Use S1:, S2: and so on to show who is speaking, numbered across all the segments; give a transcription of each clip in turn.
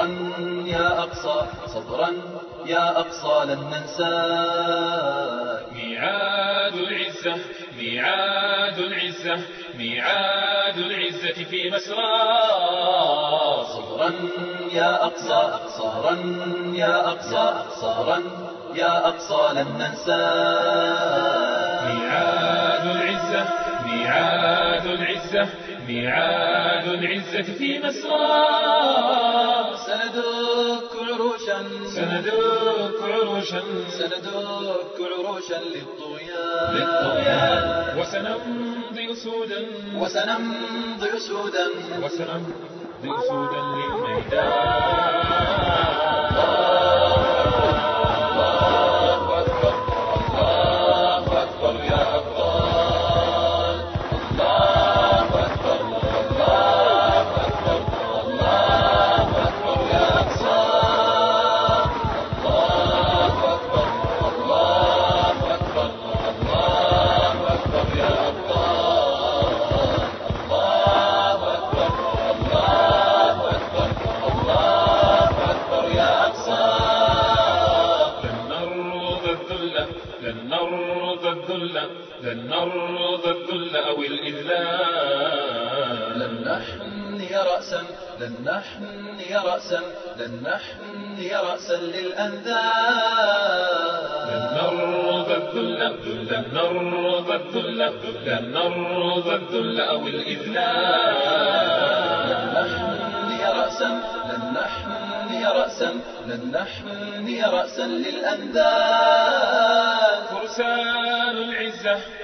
S1: صبرا يا أقصى صبرا يا أقصى لن ننسى.
S2: ميعاد العزة ميعاد العزة ميعاد العزة في مسرى
S1: صبرا يا أقصى صبرا يا أقصى صبرا يا أقصى لن ننسى.
S2: ميعاد العزة ميعاد العزة ميعاد العزة في مسرى
S1: سندك عروشا.
S2: سندك عروشا.
S1: سندك عروشا للطغيان.
S2: للطغيان. وسنمضي أسودا.
S1: وسنمضي أسودا.
S2: وسنمضي أسودا للميدان. لن نرضى الذل أو الإذلال.
S1: لن نحني رأسا لن نحني رأسا لن نحني رأسا
S2: لن
S1: للأنذال
S2: نرضى الذل لن نرضى الذل لن نرضى الذل أو
S1: لن
S2: الإذلال
S1: نحني رأسا لن نحني رأسا لن نحني رأسا للأندال.
S2: فرسان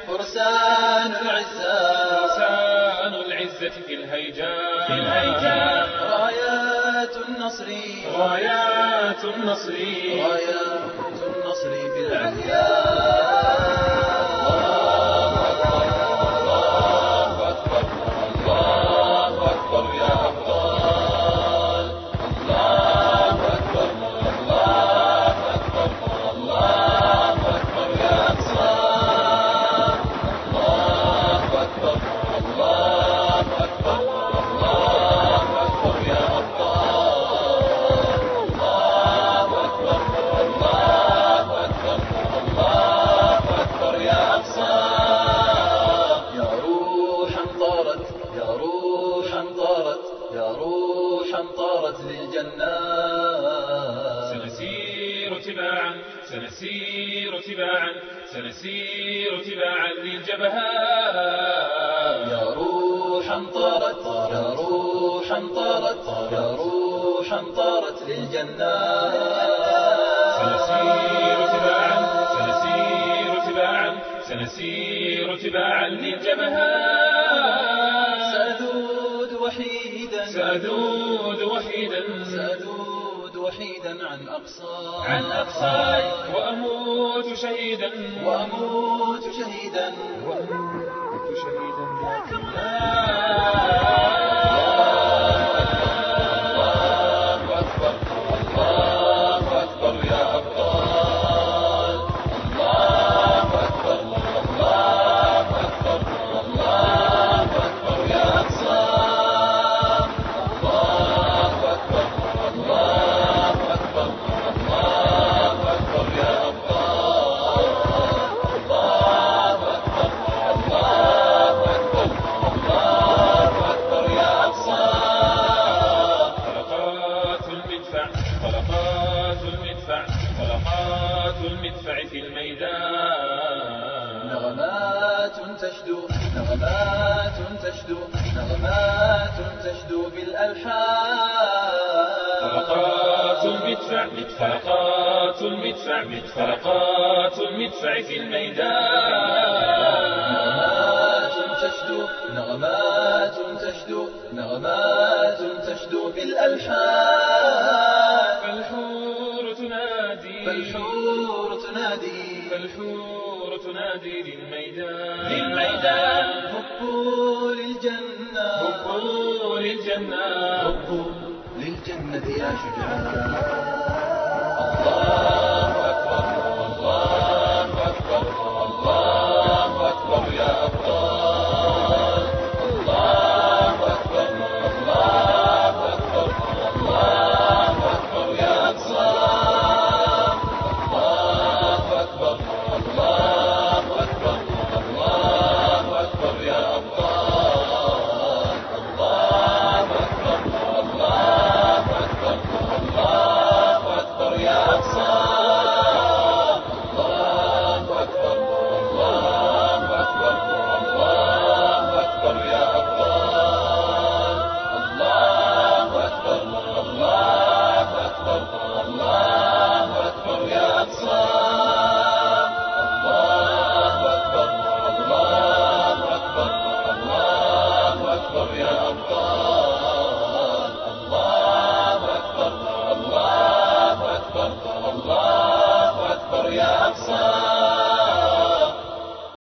S1: فرسان العزة.
S2: فرسان العزة في الهيجاء في الهيجاء
S1: رايات النصر.
S2: رايات النصر.
S1: رايات النصر بالعليا يا طارت للجنات
S2: سنسير تباعا سنسير تباعا سنسير تباعا للجبهات.
S1: يا روحا طارت يا روحا طارت يا روحا طارت للجنات.
S2: سنسير تباعا سنسير تباعا سنسير تباعا للجبهات.
S1: سأذود وحيدا.
S2: سأذود وحيدا
S1: وحيدا عن أقصى
S2: عن أقصاي وأموت شهيدا.
S1: وأموت شهيدا.
S2: وأموت شهيدا. طلقات طلقات المدفع في الميدان.
S1: نغمات تشدو نغمات تشدو نغمات تشدو بالألحان.
S2: طلقات المدفع طلقات المدفع طلقات المدفع في الميدان.
S1: نغمات تشدو نغمات تشدو نغمات تشدو بالألحان. فالحور تنادي.
S2: فالحور تنادي للميدان.
S1: للميدان. هبوا للجنة.
S2: هبوا للجنة.
S1: هبوا للجنة يا شجعان الله.